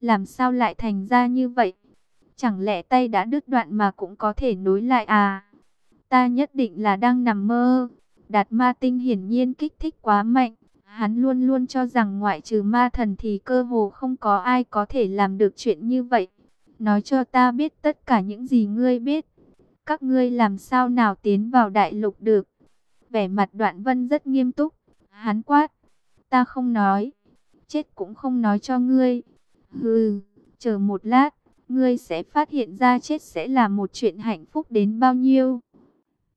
làm sao lại thành ra như vậy? Chẳng lẽ tay đã đứt đoạn mà cũng có thể nối lại à? Ta nhất định là đang nằm mơ. Đạt ma tinh hiển nhiên kích thích quá mạnh. Hắn luôn luôn cho rằng ngoại trừ ma thần thì cơ hồ không có ai có thể làm được chuyện như vậy. Nói cho ta biết tất cả những gì ngươi biết. Các ngươi làm sao nào tiến vào đại lục được. Vẻ mặt đoạn vân rất nghiêm túc. Hắn quát. Ta không nói. Chết cũng không nói cho ngươi. Hừ, chờ một lát. Ngươi sẽ phát hiện ra chết sẽ là một chuyện hạnh phúc đến bao nhiêu.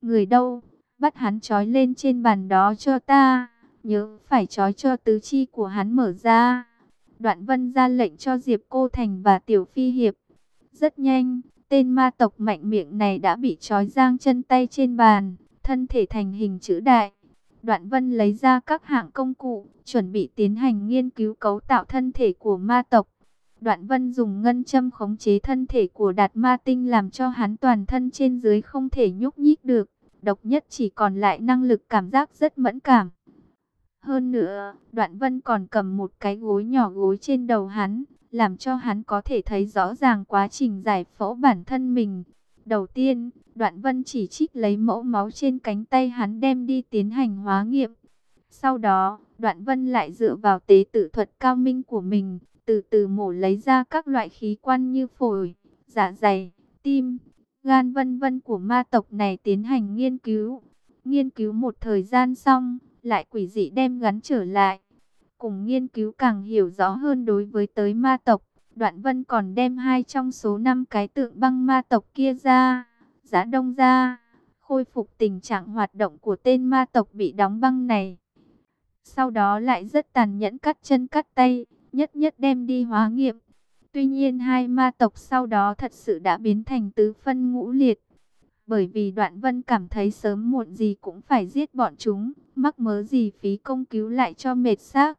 Người đâu? Bắt hắn trói lên trên bàn đó cho ta. Nhớ phải trói cho tứ chi của hắn mở ra. Đoạn vân ra lệnh cho Diệp Cô Thành và Tiểu Phi Hiệp. Rất nhanh, tên ma tộc mạnh miệng này đã bị trói giang chân tay trên bàn, thân thể thành hình chữ đại. Đoạn vân lấy ra các hạng công cụ, chuẩn bị tiến hành nghiên cứu cấu tạo thân thể của ma tộc. Đoạn vân dùng ngân châm khống chế thân thể của đạt ma tinh làm cho hắn toàn thân trên dưới không thể nhúc nhích được. Độc nhất chỉ còn lại năng lực cảm giác rất mẫn cảm. Hơn nữa, đoạn vân còn cầm một cái gối nhỏ gối trên đầu hắn, làm cho hắn có thể thấy rõ ràng quá trình giải phẫu bản thân mình. Đầu tiên, đoạn vân chỉ trích lấy mẫu máu trên cánh tay hắn đem đi tiến hành hóa nghiệm. Sau đó, đoạn vân lại dựa vào tế tự thuật cao minh của mình, từ từ mổ lấy ra các loại khí quan như phổi, dạ dày, tim, gan vân vân của ma tộc này tiến hành nghiên cứu. Nghiên cứu một thời gian xong, lại quỷ dị đem gắn trở lại. Cùng nghiên cứu càng hiểu rõ hơn đối với tới ma tộc, Đoạn Vân còn đem hai trong số năm cái tượng băng ma tộc kia ra, giá đông ra, khôi phục tình trạng hoạt động của tên ma tộc bị đóng băng này. Sau đó lại rất tàn nhẫn cắt chân cắt tay, nhất nhất đem đi hóa nghiệm. Tuy nhiên hai ma tộc sau đó thật sự đã biến thành tứ phân ngũ liệt. Bởi vì đoạn vân cảm thấy sớm muộn gì cũng phải giết bọn chúng, mắc mớ gì phí công cứu lại cho mệt xác.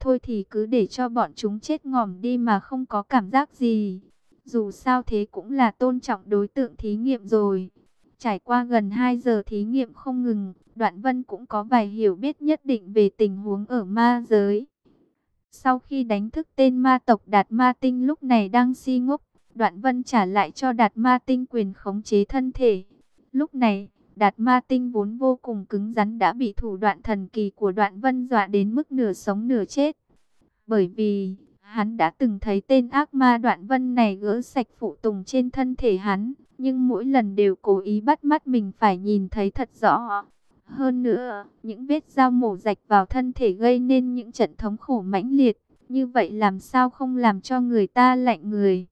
Thôi thì cứ để cho bọn chúng chết ngòm đi mà không có cảm giác gì. Dù sao thế cũng là tôn trọng đối tượng thí nghiệm rồi. Trải qua gần 2 giờ thí nghiệm không ngừng, Đoạn Vân cũng có vài hiểu biết nhất định về tình huống ở ma giới. Sau khi đánh thức tên ma tộc Đạt Ma Tinh lúc này đang si ngốc, Đoạn Vân trả lại cho Đạt Ma Tinh quyền khống chế thân thể. Lúc này, Đạt Ma Tinh vốn vô cùng cứng rắn đã bị thủ đoạn thần kỳ của Đoạn Vân dọa đến mức nửa sống nửa chết. Bởi vì, hắn đã từng thấy tên ác ma Đoạn Vân này gỡ sạch phụ tùng trên thân thể hắn, nhưng mỗi lần đều cố ý bắt mắt mình phải nhìn thấy thật rõ. Hơn nữa, những vết dao mổ rạch vào thân thể gây nên những trận thống khổ mãnh liệt, như vậy làm sao không làm cho người ta lạnh người.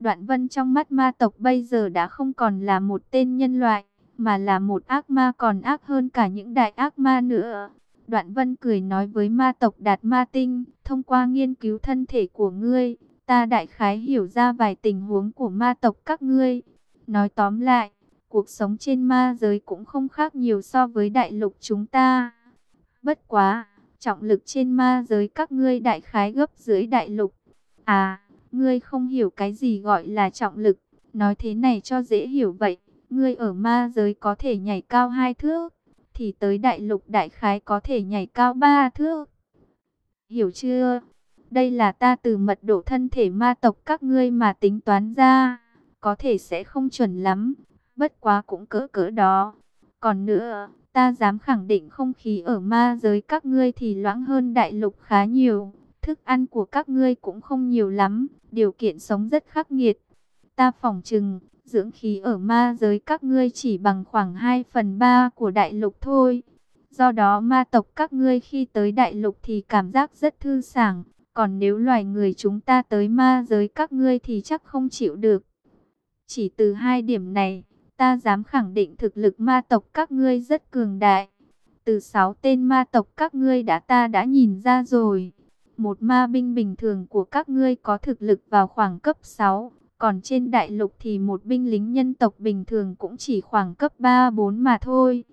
Đoạn vân trong mắt ma tộc bây giờ đã không còn là một tên nhân loại, mà là một ác ma còn ác hơn cả những đại ác ma nữa. Đoạn vân cười nói với ma tộc Đạt Ma Tinh, thông qua nghiên cứu thân thể của ngươi, ta đại khái hiểu ra vài tình huống của ma tộc các ngươi. Nói tóm lại, cuộc sống trên ma giới cũng không khác nhiều so với đại lục chúng ta. Bất quá, trọng lực trên ma giới các ngươi đại khái gấp dưới đại lục. À, ngươi không hiểu cái gì gọi là trọng lực, nói thế này cho dễ hiểu vậy. Ngươi ở ma giới có thể nhảy cao hai thước, thì tới đại lục đại khái có thể nhảy cao ba thước. Hiểu chưa? Đây là ta từ mật độ thân thể ma tộc các ngươi mà tính toán ra. Có thể sẽ không chuẩn lắm, bất quá cũng cỡ cỡ đó. Còn nữa, ta dám khẳng định không khí ở ma giới các ngươi thì loãng hơn đại lục khá nhiều. Thức ăn của các ngươi cũng không nhiều lắm, điều kiện sống rất khắc nghiệt. Ta phỏng chừng, dưỡng khí ở ma giới các ngươi chỉ bằng khoảng 2 phần 3 của đại lục thôi. Do đó ma tộc các ngươi khi tới đại lục thì cảm giác rất thư sảng, còn nếu loài người chúng ta tới ma giới các ngươi thì chắc không chịu được. Chỉ từ hai điểm này, ta dám khẳng định thực lực ma tộc các ngươi rất cường đại. Từ sáu tên ma tộc các ngươi đã ta đã nhìn ra rồi. Một ma binh bình thường của các ngươi có thực lực vào khoảng cấp 6, còn trên đại lục thì một binh lính nhân tộc bình thường cũng chỉ khoảng cấp 3-4 mà thôi.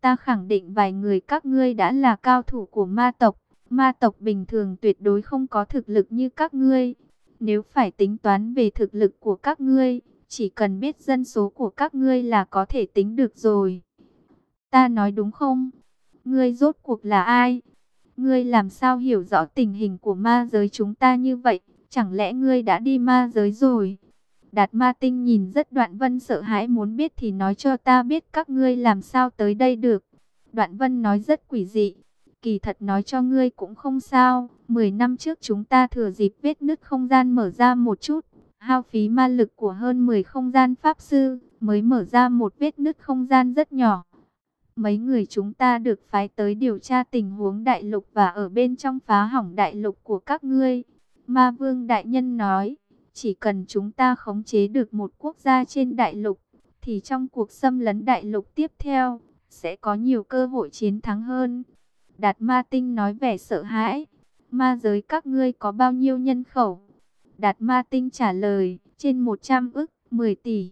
Ta khẳng định vài người các ngươi đã là cao thủ của ma tộc. Ma tộc bình thường tuyệt đối không có thực lực như các ngươi. Nếu phải tính toán về thực lực của các ngươi, chỉ cần biết dân số của các ngươi là có thể tính được rồi. Ta nói đúng không? Ngươi rốt cuộc là ai? Ngươi làm sao hiểu rõ tình hình của ma giới chúng ta như vậy? chẳng lẽ ngươi đã đi ma giới rồi? Đạt ma tinh nhìn rất đoạn vân sợ hãi muốn biết thì nói cho ta biết các ngươi làm sao tới đây được. Đoạn vân nói rất quỷ dị, kỳ thật nói cho ngươi cũng không sao. Mười năm trước chúng ta thừa dịp vết nứt không gian mở ra một chút, hao phí ma lực của hơn 10 không gian pháp sư, mới mở ra một vết nứt không gian rất nhỏ. Mấy người chúng ta được phái tới điều tra tình huống đại lục và ở bên trong phá hỏng đại lục của các ngươi. Ma vương đại nhân nói, chỉ cần chúng ta khống chế được một quốc gia trên đại lục, thì trong cuộc xâm lấn đại lục tiếp theo, sẽ có nhiều cơ hội chiến thắng hơn. Đạt ma tinh nói vẻ sợ hãi, ma giới các ngươi có bao nhiêu nhân khẩu? Đạt ma tinh trả lời, trên 100 ức, 10 tỷ.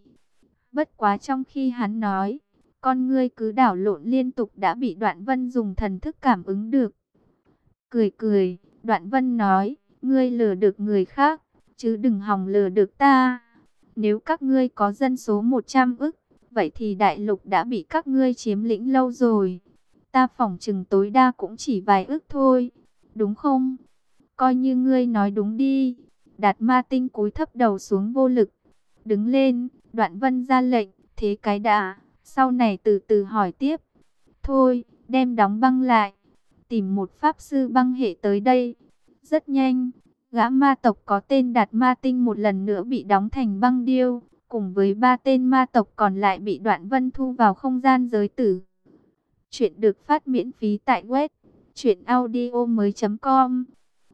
Bất quá trong khi hắn nói, con ngươi cứ đảo lộn liên tục đã bị đoạn vân dùng thần thức cảm ứng được. Cười cười, đoạn vân nói, ngươi lừa được người khác, chứ đừng hòng lừa được ta. Nếu các ngươi có dân số 100 ức, vậy thì đại lục đã bị các ngươi chiếm lĩnh lâu rồi. Ta phỏng chừng tối đa cũng chỉ vài ức thôi, đúng không? Coi như ngươi nói đúng đi. Đạt ma tinh cúi thấp đầu xuống vô lực. Đứng lên, đoạn vân ra lệnh, thế cái đã, sau này từ từ hỏi tiếp. Thôi, đem đóng băng lại, tìm một pháp sư băng hệ tới đây. Rất nhanh, gã ma tộc có tên Đạt Ma Tinh một lần nữa bị đóng thành băng điêu, cùng với ba tên ma tộc còn lại bị đoạn vân thu vào không gian giới tử. Chuyện được phát miễn phí tại web truyện audio mới com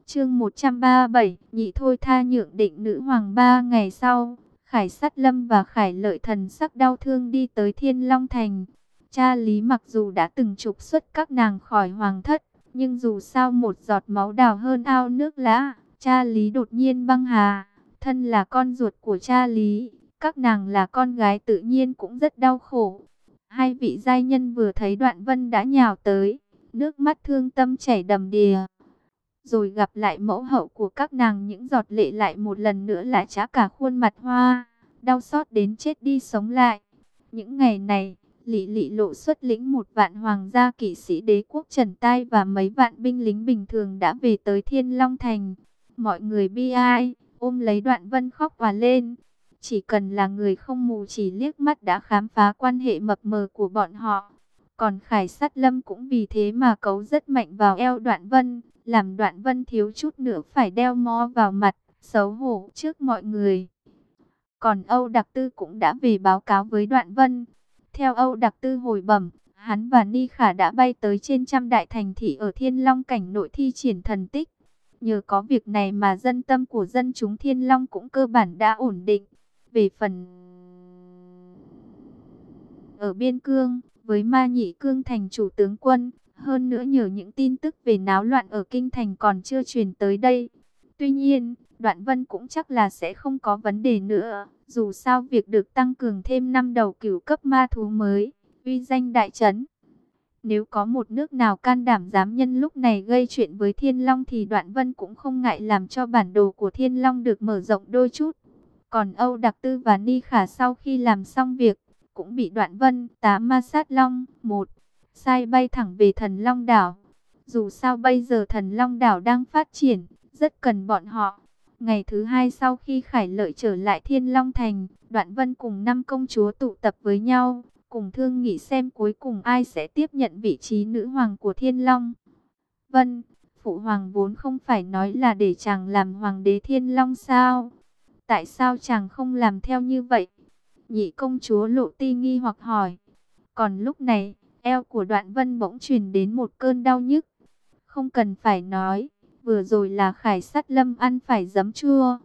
Chương 137, nhị thôi tha nhượng định nữ hoàng ba ngày sau, Khải Sát Lâm và Khải Lợi Thần sắc đau thương đi tới Thiên Long Thành. Cha Lý mặc dù đã từng trục xuất các nàng khỏi hoàng thất, nhưng dù sao một giọt máu đào hơn ao nước lã, cha Lý đột nhiên băng hà, thân là con ruột của cha Lý, các nàng là con gái tự nhiên cũng rất đau khổ. Hai vị giai nhân vừa thấy đoạn vân đã nhào tới, nước mắt thương tâm chảy đầm đìa. Rồi gặp lại mẫu hậu của các nàng những giọt lệ lại một lần nữa lại trá cả khuôn mặt hoa, đau xót đến chết đi sống lại. Những ngày này, lị Lị lộ xuất lĩnh một vạn hoàng gia kỵ sĩ đế quốc Trần Tai và mấy vạn binh lính bình thường đã về tới Thiên Long Thành. Mọi người bi ai, ôm lấy đoạn vân khóc và lên. Chỉ cần là người không mù chỉ liếc mắt đã khám phá quan hệ mập mờ của bọn họ. Còn Khải Sát Lâm cũng vì thế mà cấu rất mạnh vào eo đoạn vân, làm đoạn vân thiếu chút nữa phải đeo mó vào mặt, xấu hổ trước mọi người. Còn Âu Đặc Tư cũng đã về báo cáo với đoạn vân. Theo Âu Đặc Tư hồi bẩm, hắn và Ni Khả đã bay tới trên trăm đại thành thị ở Thiên Long cảnh nội thi triển thần tích. Nhờ có việc này mà dân tâm của dân chúng Thiên Long cũng cơ bản đã ổn định. Về phần ở biên cương, với ma nhị cương thành chủ tướng quân, hơn nữa nhờ những tin tức về náo loạn ở kinh thành còn chưa truyền tới đây. Tuy nhiên, đoạn vân cũng chắc là sẽ không có vấn đề nữa, dù sao việc được tăng cường thêm năm đầu cửu cấp ma thú mới, uy danh đại trấn. Nếu có một nước nào can đảm dám nhân lúc này gây chuyện với Thiên Long thì Đoạn Vân cũng không ngại làm cho bản đồ của Thiên Long được mở rộng đôi chút. Còn Âu Đặc Tư và Ni Khả sau khi làm xong việc, cũng bị Đoạn Vân tá ma sát Long một sai bay thẳng về Thần Long Đảo. Dù sao bây giờ Thần Long Đảo đang phát triển, rất cần bọn họ. Ngày thứ hai sau khi Khải Lợi trở lại Thiên Long Thành, Đoạn Vân cùng năm công chúa tụ tập với nhau, cùng thương nghị xem cuối cùng ai sẽ tiếp nhận vị trí nữ hoàng của Thiên Long. Vân, Phụ Hoàng vốn không phải nói là để chàng làm Hoàng đế Thiên Long sao? Tại sao chàng không làm theo như vậy? Nhị công chúa lộ ti nghi hoặc hỏi. Còn lúc này, eo của đoạn vân bỗng truyền đến một cơn đau nhức. Không cần phải nói, vừa rồi là khải sát lâm ăn phải giấm chua.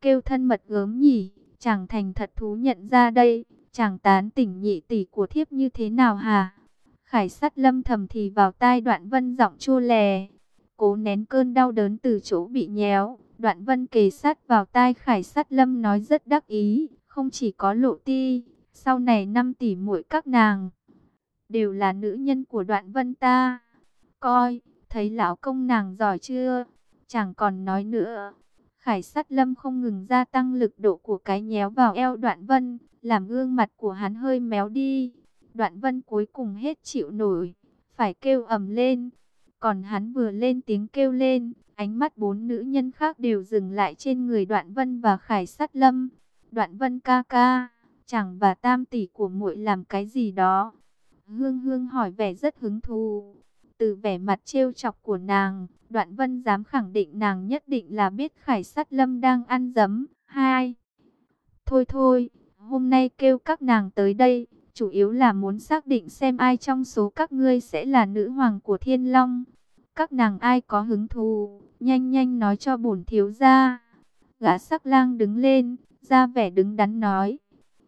Kêu thân mật gớm nhỉ, chàng thành thật thú nhận ra đây, chàng tán tỉnh nhị tỷ của thiếp như thế nào hả? Khải sát lâm thầm thì vào tai đoạn vân giọng chua lè. Cố nén cơn đau đớn từ chỗ bị nhéo, đoạn vân kề sát vào tai khải sát lâm nói rất đắc ý, không chỉ có lộ ti, sau này năm tỷ muội các nàng đều là nữ nhân của đoạn vân ta. Coi, thấy lão công nàng giỏi chưa? Chẳng còn nói nữa. Khải sát lâm không ngừng gia tăng lực độ của cái nhéo vào eo đoạn vân, làm gương mặt của hắn hơi méo đi. Đoạn vân cuối cùng hết chịu nổi, phải kêu ầm lên. Còn hắn vừa lên tiếng kêu lên, ánh mắt bốn nữ nhân khác đều dừng lại trên người Đoạn Vân và Khải Sát Lâm. Đoạn Vân ca ca, chẳng và tam tỷ của muội làm cái gì đó. Hương Hương hỏi vẻ rất hứng thú. Từ vẻ mặt trêu chọc của nàng, Đoạn Vân dám khẳng định nàng nhất định là biết Khải Sát Lâm đang ăn dấm. Hai. Thôi thôi, hôm nay kêu các nàng tới đây, chủ yếu là muốn xác định xem ai trong số các ngươi sẽ là nữ hoàng của Thiên Long. Các nàng ai có hứng thú, nhanh nhanh nói cho bổn thiếu gia. Gã sắc lang đứng lên, ra vẻ đứng đắn nói.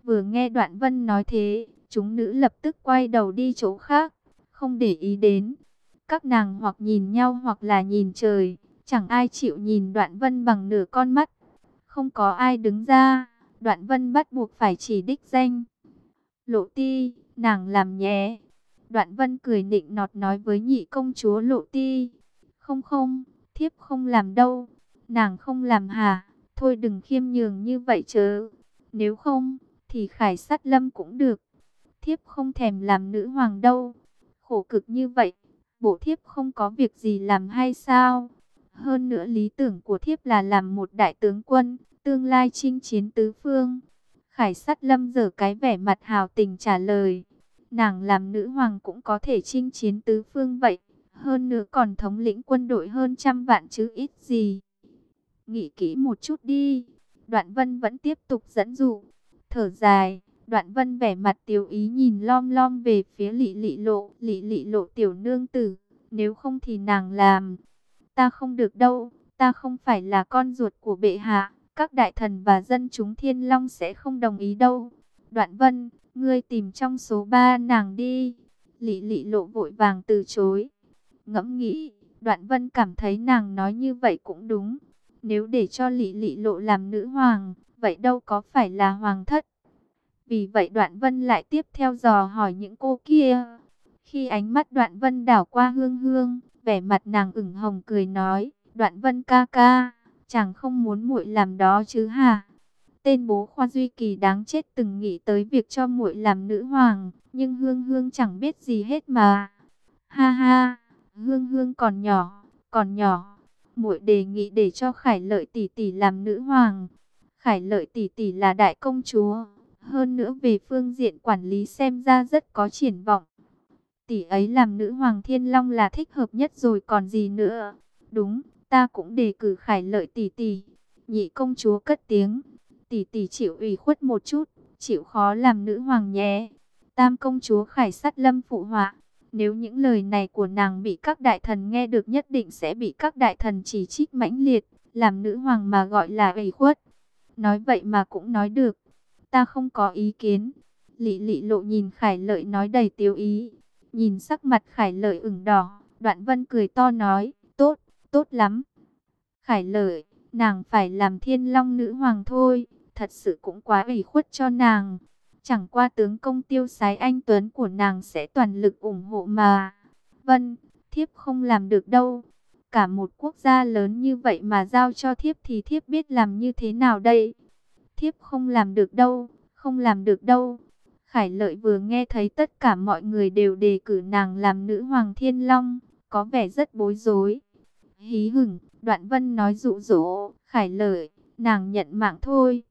Vừa nghe đoạn vân nói thế, chúng nữ lập tức quay đầu đi chỗ khác, không để ý đến. Các nàng hoặc nhìn nhau hoặc là nhìn trời, chẳng ai chịu nhìn đoạn vân bằng nửa con mắt. Không có ai đứng ra, đoạn vân bắt buộc phải chỉ đích danh. Lộ ti, nàng làm nhé. Đoạn vân cười nịnh nọt nói với nhị công chúa lộ ti. Không không, thiếp không làm đâu. Nàng không làm hả? Thôi đừng khiêm nhường như vậy chớ. Nếu không, thì khải sát lâm cũng được. Thiếp không thèm làm nữ hoàng đâu. Khổ cực như vậy, bộ thiếp không có việc gì làm hay sao? Hơn nữa lý tưởng của thiếp là làm một đại tướng quân, tương lai chinh chiến tứ phương. Khải sát lâm giờ cái vẻ mặt hào tình trả lời. Nàng làm nữ hoàng cũng có thể chinh chiến tứ phương vậy. Hơn nữa còn thống lĩnh quân đội hơn trăm vạn chứ ít gì. Nghĩ kỹ một chút đi. Đoạn vân vẫn tiếp tục dẫn dụ. Thở dài. Đoạn vân vẻ mặt tiểu ý nhìn lom lom về phía lị lị lộ. Lị lị lộ tiểu nương tử. Nếu không thì nàng làm. Ta không được đâu. Ta không phải là con ruột của bệ hạ các đại thần và dân chúng thiên long sẽ không đồng ý đâu. Đoạn vân, ngươi tìm trong số ba nàng đi. Lị lị lộ vội vàng từ chối. Ngẫm nghĩ, đoạn vân cảm thấy nàng nói như vậy cũng đúng. Nếu để cho lị lị lộ làm nữ hoàng, vậy đâu có phải là hoàng thất. Vì vậy đoạn vân lại tiếp theo dò hỏi những cô kia. Khi ánh mắt đoạn vân đảo qua hương hương, vẻ mặt nàng ửng hồng cười nói, đoạn vân ca ca Chàng không muốn muội làm đó chứ hả? Tên bố Khoa Duy Kỳ đáng chết từng nghĩ tới việc cho muội làm nữ hoàng, nhưng Hương Hương chẳng biết gì hết mà. Ha ha, Hương Hương còn nhỏ, còn nhỏ. Muội đề nghị để cho Khải Lợi tỷ tỷ làm nữ hoàng. Khải Lợi tỷ tỷ là đại công chúa, hơn nữa về phương diện quản lý xem ra rất có triển vọng. Tỷ ấy làm nữ hoàng Thiên Long là thích hợp nhất rồi còn gì nữa. Đúng, ta cũng đề cử khải lợi tỷ tỷ. Nhị công chúa cất tiếng, tỷ tỷ chịu ủy khuất một chút, chịu khó làm nữ hoàng nhé. Tam công chúa khải sát lâm phụ họa. Nếu những lời này của nàng bị các đại thần nghe được nhất định sẽ bị các đại thần chỉ trích mãnh liệt, làm nữ hoàng mà gọi là ủy khuất. Nói vậy mà cũng nói được, ta không có ý kiến. Lị lị lộ nhìn khải lợi nói đầy tiêu ý, nhìn sắc mặt khải lợi ửng đỏ, đoạn vân cười to nói, tốt, tốt lắm. Khải lợi, nàng phải làm thiên long nữ hoàng thôi, thật sự cũng quá ủy khuất cho nàng. Chẳng qua tướng công tiêu sái anh Tuấn của nàng sẽ toàn lực ủng hộ mà. Vân, thiếp không làm được đâu. Cả một quốc gia lớn như vậy mà giao cho thiếp thì thiếp biết làm như thế nào đây? Thiếp không làm được đâu, không làm được đâu. Khải lợi vừa nghe thấy tất cả mọi người đều đề cử nàng làm nữ hoàng thiên long, có vẻ rất bối rối. Hí hửng, đoạn vân nói dụ dỗ, khải lợi, nàng nhận mạng thôi.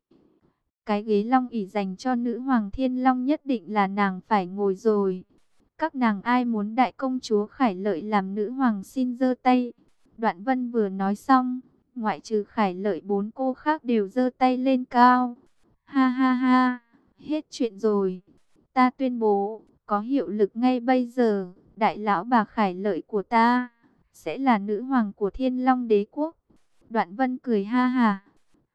Cái ghế long ỷ dành cho nữ hoàng thiên long nhất định là nàng phải ngồi rồi. Các nàng ai muốn đại công chúa khải lợi làm nữ hoàng xin giơ tay. Đoạn vân vừa nói xong, ngoại trừ khải lợi bốn cô khác đều giơ tay lên cao. Ha ha ha, hết chuyện rồi. Ta tuyên bố, có hiệu lực ngay bây giờ, đại lão bà khải lợi của ta sẽ là nữ hoàng của Thiên Long đế quốc. Đoạn Vân cười ha ha.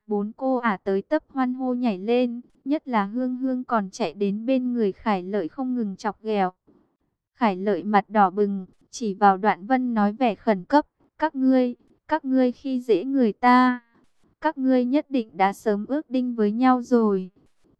Bốn cô ả tới tấp hoan hô nhảy lên, nhất là Hương Hương còn chạy đến bên người Khải Lợi không ngừng chọc ghẹo. Khải Lợi mặt đỏ bừng, chỉ vào Đoạn Vân nói vẻ khẩn cấp, "Các ngươi, các ngươi khi dễ người ta, các ngươi nhất định đã sớm ước định với nhau rồi.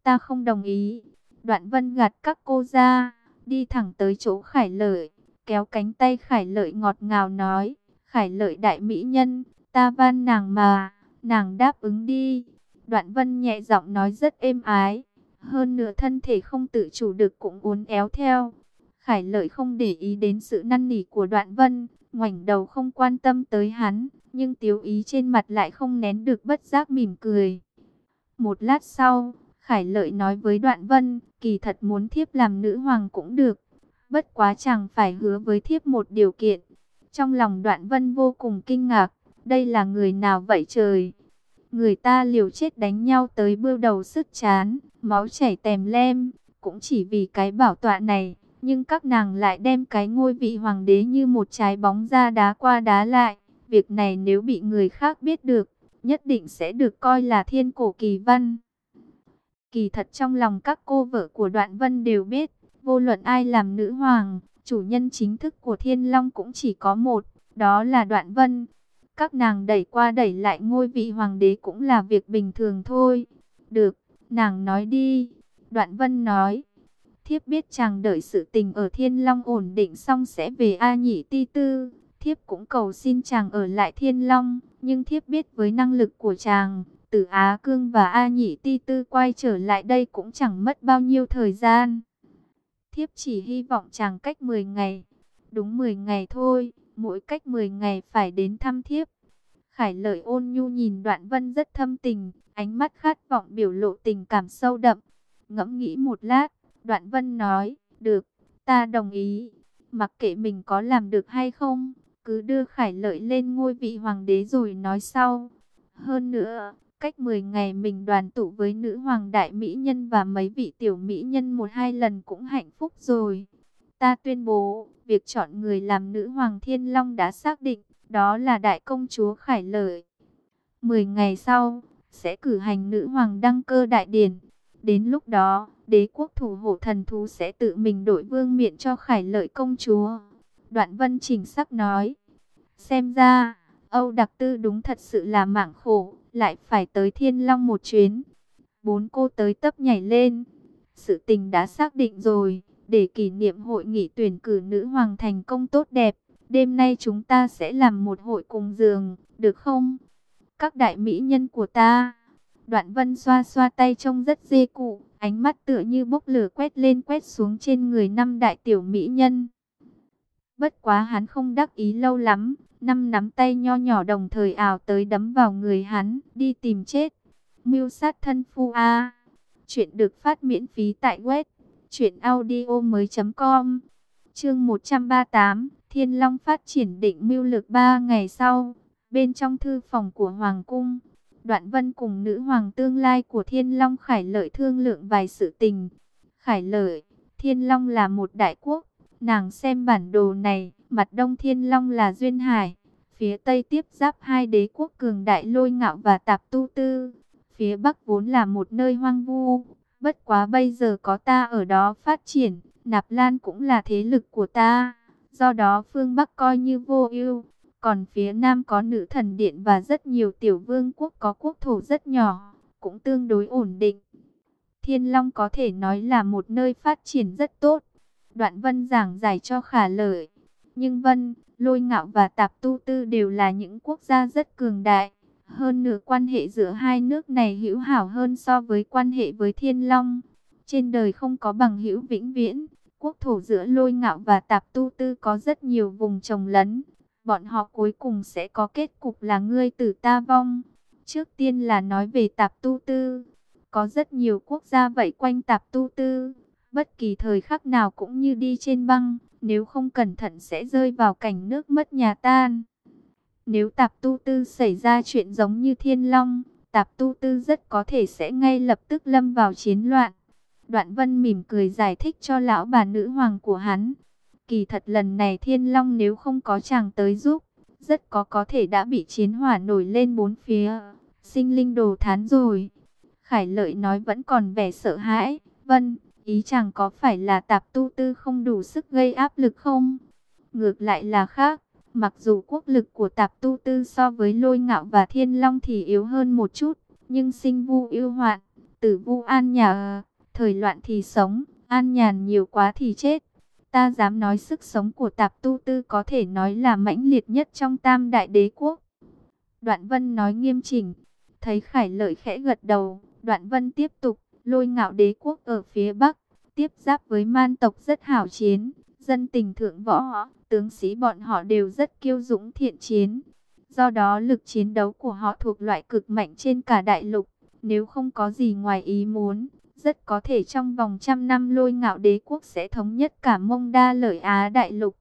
Ta không đồng ý." Đoạn Vân gạt các cô ra, đi thẳng tới chỗ Khải Lợi kéo cánh tay Khải Lợi ngọt ngào nói, Khải Lợi đại mỹ nhân, ta van nàng mà, nàng đáp ứng đi. Đoạn vân nhẹ giọng nói rất êm ái, hơn nửa thân thể không tự chủ được cũng uốn éo theo. Khải Lợi không để ý đến sự năn nỉ của đoạn vân, ngoảnh đầu không quan tâm tới hắn, nhưng tiếu ý trên mặt lại không nén được bất giác mỉm cười. Một lát sau, Khải Lợi nói với Đoạn Vân, kỳ thật muốn thiếp làm nữ hoàng cũng được, bất quá chẳng phải hứa với thiếp một điều kiện. Trong lòng Đoạn Vân vô cùng kinh ngạc, đây là người nào vậy trời? Người ta liều chết đánh nhau tới bưu đầu sức chán, máu chảy tèm lem, cũng chỉ vì cái bảo tọa này. Nhưng các nàng lại đem cái ngôi vị hoàng đế như một trái bóng ra đá qua đá lại. Việc này nếu bị người khác biết được, nhất định sẽ được coi là thiên cổ kỳ văn. Kỳ thật trong lòng các cô vợ của Đoạn Vân đều biết, vô luận ai làm nữ hoàng, chủ nhân chính thức của Thiên Long cũng chỉ có một, đó là Đoạn Vân. Các nàng đẩy qua đẩy lại ngôi vị hoàng đế cũng là việc bình thường thôi. Được, nàng nói đi. Đoạn Vân nói, thiếp biết chàng đợi sự tình ở Thiên Long ổn định xong sẽ về A Nhị Ti Tư. Thiếp cũng cầu xin chàng ở lại Thiên Long, nhưng thiếp biết với năng lực của chàng, từ Á Cương và A Nhị Ti Tư quay trở lại đây cũng chẳng mất bao nhiêu thời gian. Thiếp chỉ hy vọng chàng cách 10 ngày, đúng 10 ngày thôi, mỗi cách 10 ngày phải đến thăm thiếp. Khải lợi ôn nhu nhìn đoạn vân rất thâm tình, ánh mắt khát vọng biểu lộ tình cảm sâu đậm. Ngẫm nghĩ một lát, đoạn vân nói, được, ta đồng ý, mặc kệ mình có làm được hay không, cứ đưa khải lợi lên ngôi vị hoàng đế rồi nói sau. Hơn nữa, cách 10 ngày mình đoàn tụ với nữ hoàng đại mỹ nhân và mấy vị tiểu mỹ nhân một hai lần cũng hạnh phúc rồi. Ta tuyên bố, việc chọn người làm nữ hoàng thiên long đã xác định, đó là đại công chúa Khải Lợi. 10 ngày sau, sẽ cử hành nữ hoàng đăng cơ đại điển. Đến lúc đó, đế quốc thủ hộ thần thú sẽ tự mình đổi vương miện cho Khải Lợi công chúa. Đoạn vân trình sắc nói, xem ra, Âu Đặc Tư đúng thật sự là mạng khổ, lại phải tới Thiên Long một chuyến. Bốn cô tới tấp nhảy lên, sự tình đã xác định rồi, để kỷ niệm hội nghị tuyển cử nữ hoàng thành công tốt đẹp. Đêm nay chúng ta sẽ làm một hội cùng giường, được không? Các đại mỹ nhân của ta. Đoạn vân xoa xoa tay trông rất dê cụ, ánh mắt tựa như bốc lửa quét lên quét xuống trên người năm đại tiểu mỹ nhân. Bất quá hắn không đắc ý lâu lắm, năm nắm tay nho nhỏ đồng thời ảo tới đấm vào người hắn, đi tìm chết. Mưu sát thân phu A. Chuyện được phát miễn phí tại web truyệnaudiomoi.com. Chương 138, Thiên Long phát triển định mưu lực 3 ngày sau, bên trong thư phòng của hoàng cung, Đoạn Vân cùng nữ hoàng tương lai của Thiên Long Khải Lợi thương lượng vài sự tình. Khải Lợi, Thiên Long là một đại quốc, nàng xem bản đồ này, mặt đông Thiên Long là Duyên Hải, phía tây tiếp giáp hai đế quốc cường đại lôi ngạo và tạp tu tư, phía bắc vốn là một nơi hoang vu, bất quá bây giờ có ta ở đó phát triển, Nạp Lan cũng là thế lực của ta, do đó phương Bắc coi như vô ưu. Còn phía Nam có nữ thần điện và rất nhiều tiểu vương quốc có quốc thổ rất nhỏ, cũng tương đối ổn định. Thiên Long có thể nói là một nơi phát triển rất tốt. Đoạn Vân giảng giải cho khả lợi. Nhưng Vân, Lôi Ngạo và Tạp Tu Tư đều là những quốc gia rất cường đại. Hơn nữa quan hệ giữa hai nước này hữu hảo hơn so với quan hệ với Thiên Long. Trên đời không có bằng hữu vĩnh viễn. Quốc thổ giữa Lôi Ngạo và Tạp Tu Tư có rất nhiều vùng trồng lấn. Bọn họ cuối cùng sẽ có kết cục là ngươi tử ta vong. Trước tiên là nói về Tạp Tu Tư. Có rất nhiều quốc gia vậy quanh Tạp Tu Tư bất kỳ thời khắc nào cũng như đi trên băng, nếu không cẩn thận sẽ rơi vào cảnh nước mất nhà tan. Nếu tạp tu tư xảy ra chuyện giống như thiên long, tạp tu tư rất có thể sẽ ngay lập tức lâm vào chiến loạn. Đoạn vân mỉm cười giải thích cho lão bà nữ hoàng của hắn. Kỳ thật lần này thiên long nếu không có chàng tới giúp, rất có có thể đã bị chiến hỏa nổi lên bốn phía. Sinh linh đồ thán rồi. Khải lợi nói vẫn còn vẻ sợ hãi. Vân, Ý chàng có phải là tạp tu tư không đủ sức gây áp lực không? Ngược lại là khác. Mặc dù quốc lực của tạp tu tư so với lôi ngạo và thiên long thì yếu hơn một chút. Nhưng sinh vu yêu hoạn, tử vu an nhà, thời loạn thì sống, an nhàn nhiều quá thì chết. Ta dám nói sức sống của tạp tu tư có thể nói là mãnh liệt nhất trong tam đại đế quốc. Đoạn vân nói nghiêm chỉnh, thấy khải lợi khẽ gật đầu, đoạn vân tiếp tục. Lôi ngạo đế quốc ở phía Bắc, tiếp giáp với man tộc rất hảo chiến, dân tình thượng võ, tướng sĩ bọn họ đều rất kiêu dũng thiện chiến. Do đó lực chiến đấu của họ thuộc loại cực mạnh trên cả đại lục. Nếu không có gì ngoài ý muốn, rất có thể trong vòng trăm năm lôi ngạo đế quốc sẽ thống nhất cả mông đa lợi Á đại lục.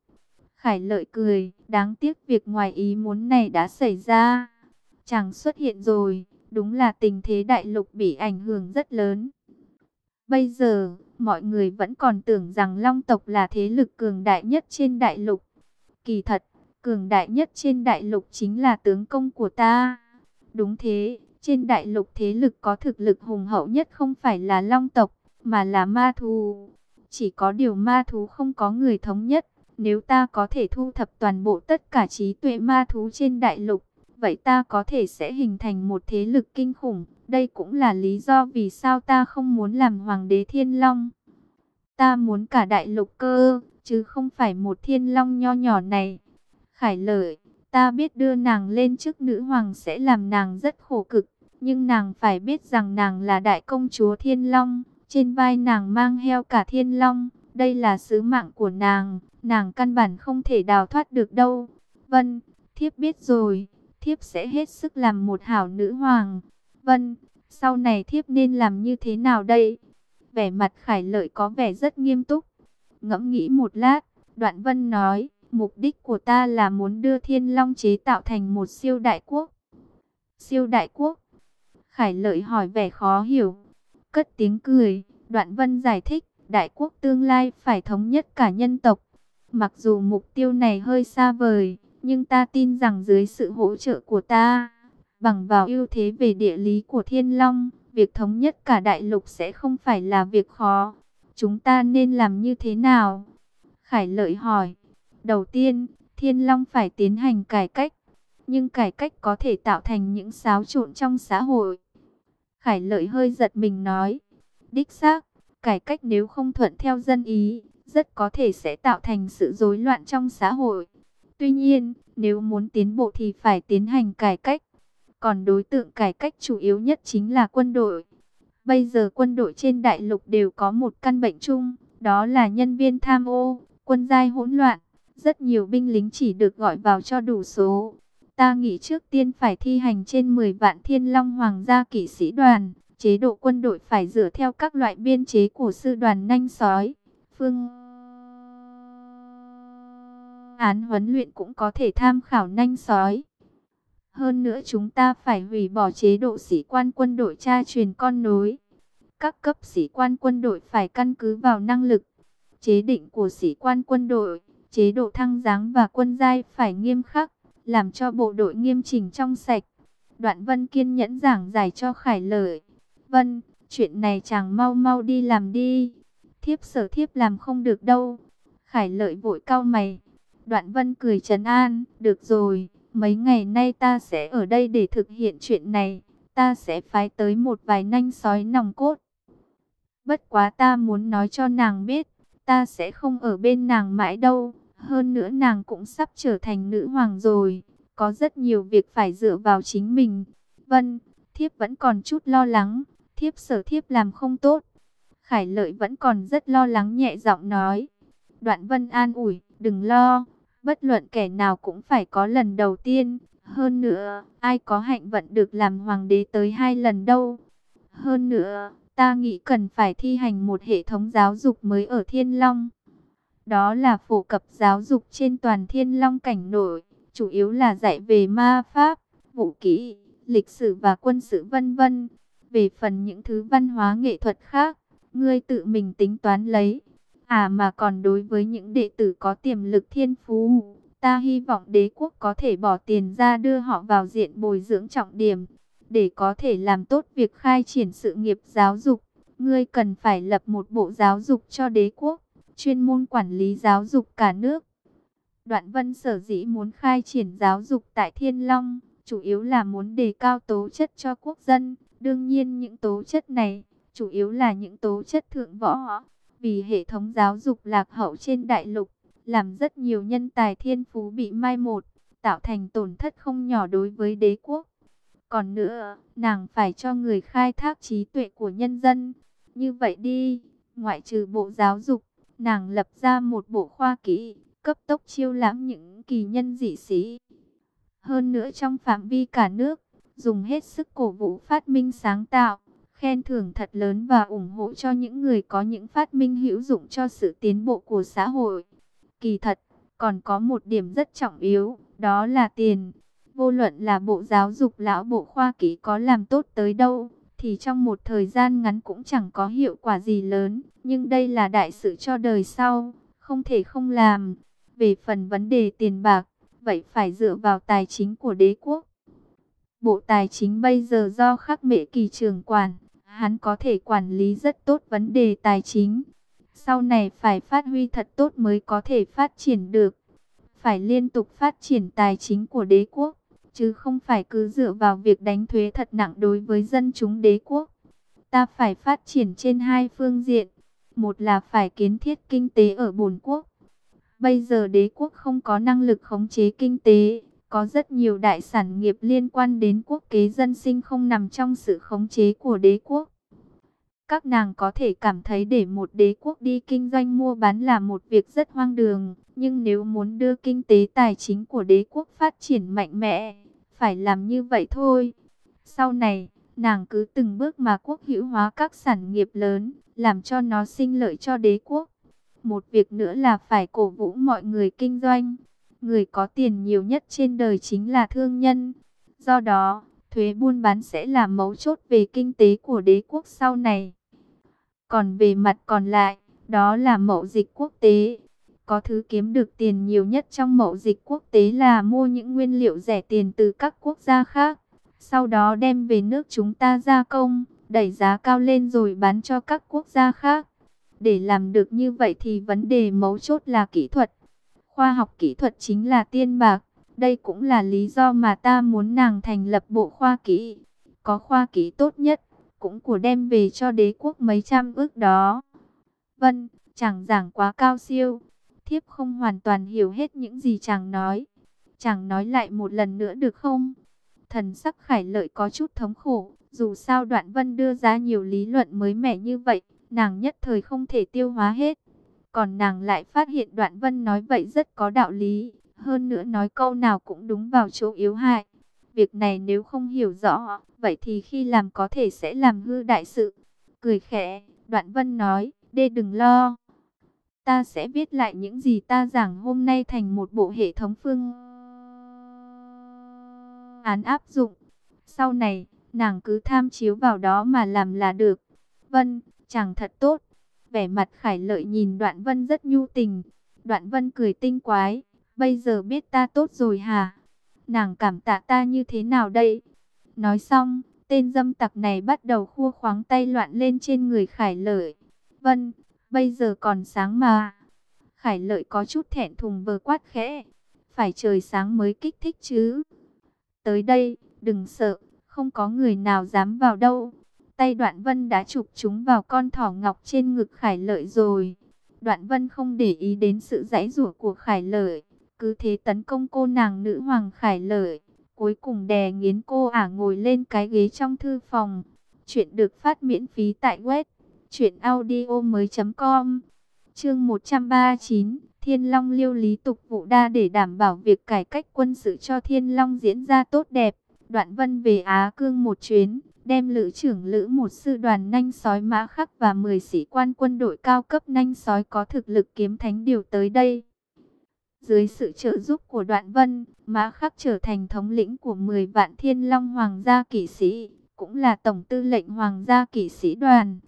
Khải lợi cười, đáng tiếc việc ngoài ý muốn này đã xảy ra. Chẳng xuất hiện rồi, đúng là tình thế đại lục bị ảnh hưởng rất lớn. Bây giờ, mọi người vẫn còn tưởng rằng Long tộc là thế lực cường đại nhất trên đại lục. Kỳ thật, cường đại nhất trên đại lục chính là tướng công của ta. Đúng thế, trên đại lục thế lực có thực lực hùng hậu nhất không phải là Long tộc, mà là ma thú. Chỉ có điều ma thú không có người thống nhất. Nếu ta có thể thu thập toàn bộ tất cả trí tuệ ma thú trên đại lục, vậy ta có thể sẽ hình thành một thế lực kinh khủng. Đây cũng là lý do vì sao ta không muốn làm hoàng đế thiên long. Ta muốn cả đại lục cơ, chứ không phải một thiên long nho nhỏ này. Khải lợi, ta biết đưa nàng lên trước nữ hoàng sẽ làm nàng rất khổ cực. Nhưng nàng phải biết rằng nàng là đại công chúa thiên long. Trên vai nàng mang heo cả thiên long. Đây là sứ mạng của nàng. Nàng căn bản không thể đào thoát được đâu. Vân, thiếp biết rồi. Thiếp sẽ hết sức làm một hảo nữ hoàng. Vân, sau này thiếp nên làm như thế nào đây? Vẻ mặt khải lợi có vẻ rất nghiêm túc. Ngẫm nghĩ một lát, đoạn vân nói, mục đích của ta là muốn đưa thiên long chế tạo thành một siêu đại quốc. Siêu đại quốc? Khải lợi hỏi vẻ khó hiểu. Cất tiếng cười, đoạn vân giải thích, đại quốc tương lai phải thống nhất cả nhân tộc. Mặc dù mục tiêu này hơi xa vời, nhưng ta tin rằng dưới sự hỗ trợ của ta, bằng vào ưu thế về địa lý của Thiên Long, việc thống nhất cả đại lục sẽ không phải là việc khó. Chúng ta nên làm như thế nào? Khải lợi hỏi. Đầu tiên, Thiên Long phải tiến hành cải cách. Nhưng cải cách có thể tạo thành những xáo trộn trong xã hội. Khải lợi hơi giật mình nói. Đích xác, cải cách nếu không thuận theo dân ý, rất có thể sẽ tạo thành sự rối loạn trong xã hội. Tuy nhiên, nếu muốn tiến bộ thì phải tiến hành cải cách. Còn đối tượng cải cách chủ yếu nhất chính là quân đội. Bây giờ quân đội trên đại lục đều có một căn bệnh chung, đó là nhân viên tham ô, quân giai hỗn loạn. Rất nhiều binh lính chỉ được gọi vào cho đủ số. Ta nghĩ trước tiên phải thi hành trên 10 vạn thiên long hoàng gia kỵ sĩ đoàn. Chế độ quân đội phải dựa theo các loại biên chế của sư đoàn nanh sói. Phương án huấn luyện cũng có thể tham khảo nhanh sói. Hơn nữa chúng ta phải hủy bỏ chế độ sĩ quan quân đội tra truyền con nối. Các cấp sĩ quan quân đội phải căn cứ vào năng lực, chế định của sĩ quan quân đội, chế độ thăng giáng và quân giai phải nghiêm khắc, làm cho bộ đội nghiêm chỉnh trong sạch. Đoạn Vân kiên nhẫn giảng giải cho Khải Lợi. Vân, chuyện này chàng mau mau đi làm đi. Thiếp sở thiếp làm không được đâu. Khải Lợi vội cau mày. Đoạn Vân cười trấn an, được rồi, mấy ngày nay ta sẽ ở đây để thực hiện chuyện này, ta sẽ phái tới một vài nanh sói nòng cốt. Bất quá ta muốn nói cho nàng biết, ta sẽ không ở bên nàng mãi đâu, hơn nữa nàng cũng sắp trở thành nữ hoàng rồi, có rất nhiều việc phải dựa vào chính mình. Vân, thiếp vẫn còn chút lo lắng, thiếp sở thiếp làm không tốt. Khải lợi vẫn còn rất lo lắng nhẹ giọng nói. Đoạn vân an ủi, đừng lo, Bất luận kẻ nào cũng phải có lần đầu tiên. Hơn nữa, ai có hạnh vận được làm hoàng đế tới hai lần đâu. Hơn nữa, ta nghĩ cần phải thi hành một hệ thống giáo dục mới ở Thiên Long. Đó là phổ cập giáo dục trên toàn Thiên Long cảnh nổi, chủ yếu là dạy về ma pháp, vũ kỹ, lịch sử và quân sự vân vân. Về phần những thứ văn hóa nghệ thuật khác, ngươi tự mình tính toán lấy. À mà còn đối với những đệ tử có tiềm lực thiên phú, ta hy vọng đế quốc có thể bỏ tiền ra đưa họ vào diện bồi dưỡng trọng điểm. Để có thể làm tốt việc khai triển sự nghiệp giáo dục, ngươi cần phải lập một bộ giáo dục cho đế quốc, chuyên môn quản lý giáo dục cả nước. Đoạn vân sở dĩ muốn khai triển giáo dục tại Thiên Long, chủ yếu là muốn đề cao tố chất cho quốc dân. Đương nhiên những tố chất này, chủ yếu là những tố chất thượng võ vì hệ thống giáo dục lạc hậu trên đại lục, làm rất nhiều nhân tài thiên phú bị mai một, tạo thành tổn thất không nhỏ đối với đế quốc. Còn nữa, nàng phải cho người khai thác trí tuệ của nhân dân. Như vậy đi, ngoại trừ bộ giáo dục, nàng lập ra một bộ khoa kỹ, cấp tốc chiêu lãm những kỳ nhân dị sĩ. Hơn nữa trong phạm vi cả nước, dùng hết sức cổ vũ phát minh sáng tạo, khen thưởng thật lớn và ủng hộ cho những người có những phát minh hữu dụng cho sự tiến bộ của xã hội. Kỳ thật, còn có một điểm rất trọng yếu, đó là tiền. Vô luận là bộ giáo dục lão bộ khoa kỹ có làm tốt tới đâu, thì trong một thời gian ngắn cũng chẳng có hiệu quả gì lớn. Nhưng đây là đại sự cho đời sau, không thể không làm. Về phần vấn đề tiền bạc, vậy phải dựa vào tài chính của đế quốc. Bộ tài chính bây giờ do khắc mệ kỳ trường quản, hắn có thể quản lý rất tốt vấn đề tài chính. Sau này phải phát huy thật tốt mới có thể phát triển được. Phải liên tục phát triển tài chính của đế quốc, chứ không phải cứ dựa vào việc đánh thuế thật nặng đối với dân chúng đế quốc. Ta phải phát triển trên hai phương diện. Một là phải kiến thiết kinh tế ở bồn quốc. Bây giờ đế quốc không có năng lực khống chế kinh tế, có rất nhiều đại sản nghiệp liên quan đến quốc kế dân sinh không nằm trong sự khống chế của đế quốc. Các nàng có thể cảm thấy để một đế quốc đi kinh doanh mua bán là một việc rất hoang đường, nhưng nếu muốn đưa kinh tế tài chính của đế quốc phát triển mạnh mẽ, phải làm như vậy thôi. Sau này, nàng cứ từng bước mà quốc hữu hóa các sản nghiệp lớn, làm cho nó sinh lợi cho đế quốc. Một việc nữa là phải cổ vũ mọi người kinh doanh. Người có tiền nhiều nhất trên đời chính là thương nhân. Do đó, thuế buôn bán sẽ là mấu chốt về kinh tế của đế quốc sau này. Còn về mặt còn lại, đó là mậu dịch quốc tế. Có thứ kiếm được tiền nhiều nhất trong mậu dịch quốc tế là mua những nguyên liệu rẻ tiền từ các quốc gia khác. Sau đó đem về nước chúng ta gia công, đẩy giá cao lên rồi bán cho các quốc gia khác. Để làm được như vậy thì vấn đề mấu chốt là kỹ thuật. Khoa học kỹ thuật chính là tiên bạc. Đây cũng là lý do mà ta muốn nàng thành lập bộ khoa kỹ. Có khoa kỹ tốt nhất, cũng của đem về cho đế quốc mấy trăm ước đó. Vân, chẳng giảng quá cao siêu. Thiếp không hoàn toàn hiểu hết những gì chàng nói. Chàng nói lại một lần nữa được không? Thần sắc khải lợi có chút thống khổ. Dù sao đoạn vân đưa ra nhiều lý luận mới mẻ như vậy, nàng nhất thời không thể tiêu hóa hết. Còn nàng lại phát hiện đoạn vân nói vậy rất có đạo lý. Hơn nữa nói câu nào cũng đúng vào chỗ yếu hại. Việc này nếu không hiểu rõ, vậy thì khi làm có thể sẽ làm hư đại sự. Cười khẽ, đoạn vân nói, đê đừng lo. Ta sẽ viết lại những gì ta giảng hôm nay thành một bộ hệ thống phương án áp dụng. Sau này, nàng cứ tham chiếu vào đó mà làm là được. Vân, chàng thật tốt. Vẻ mặt khải lợi nhìn đoạn vân rất nhu tình. Đoạn vân cười tinh quái. Bây giờ biết ta tốt rồi hả? Nàng cảm tạ ta như thế nào đây? Nói xong, tên dâm tặc này bắt đầu khua khoáng tay loạn lên trên người khải lợi. Vân, bây giờ còn sáng mà. Khải lợi có chút thẹn thùng vờ quát khẽ. Phải trời sáng mới kích thích chứ. Tới đây, đừng sợ, không có người nào dám vào đâu. Tay đoạn vân đã chụp chúng vào con thỏ ngọc trên ngực khải lợi rồi. Đoạn vân không để ý đến sự giãy rủa của khải lợi. Cứ thế tấn công cô nàng nữ hoàng khải lợi. Cuối cùng đè nghiến cô ả ngồi lên cái ghế trong thư phòng. Chuyện được phát miễn phí tại web. truyệnaudio mới.com Chương 139 Thiên Long liêu lý tục vụ đa để đảm bảo việc cải cách quân sự cho Thiên Long diễn ra tốt đẹp. Đoạn vân về Á Cương một chuyến, đem lữ trưởng lữ một sư đoàn nanh sói mã khắc và 10 sĩ quan quân đội cao cấp nanh sói có thực lực kiếm thánh điều tới đây. Dưới sự trợ giúp của đoạn vân, mã khắc trở thành thống lĩnh của 10 vạn thiên long hoàng gia kỵ sĩ, cũng là tổng tư lệnh hoàng gia kỵ sĩ đoàn.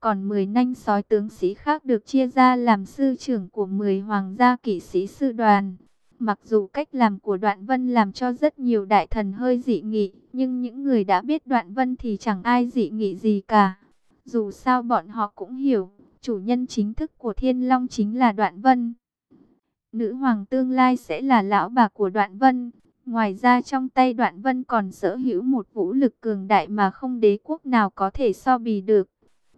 Còn 10 nanh sói tướng sĩ khác được chia ra làm sư trưởng của 10 hoàng gia kỵ sĩ sư đoàn. Mặc dù cách làm của Đoạn Vân làm cho rất nhiều đại thần hơi dị nghị, nhưng những người đã biết Đoạn Vân thì chẳng ai dị nghị gì cả. Dù sao bọn họ cũng hiểu, chủ nhân chính thức của Thiên Long chính là Đoạn Vân. Nữ hoàng tương lai sẽ là lão bà của Đoạn Vân. Ngoài ra trong tay Đoạn Vân còn sở hữu một vũ lực cường đại mà không đế quốc nào có thể so bì được.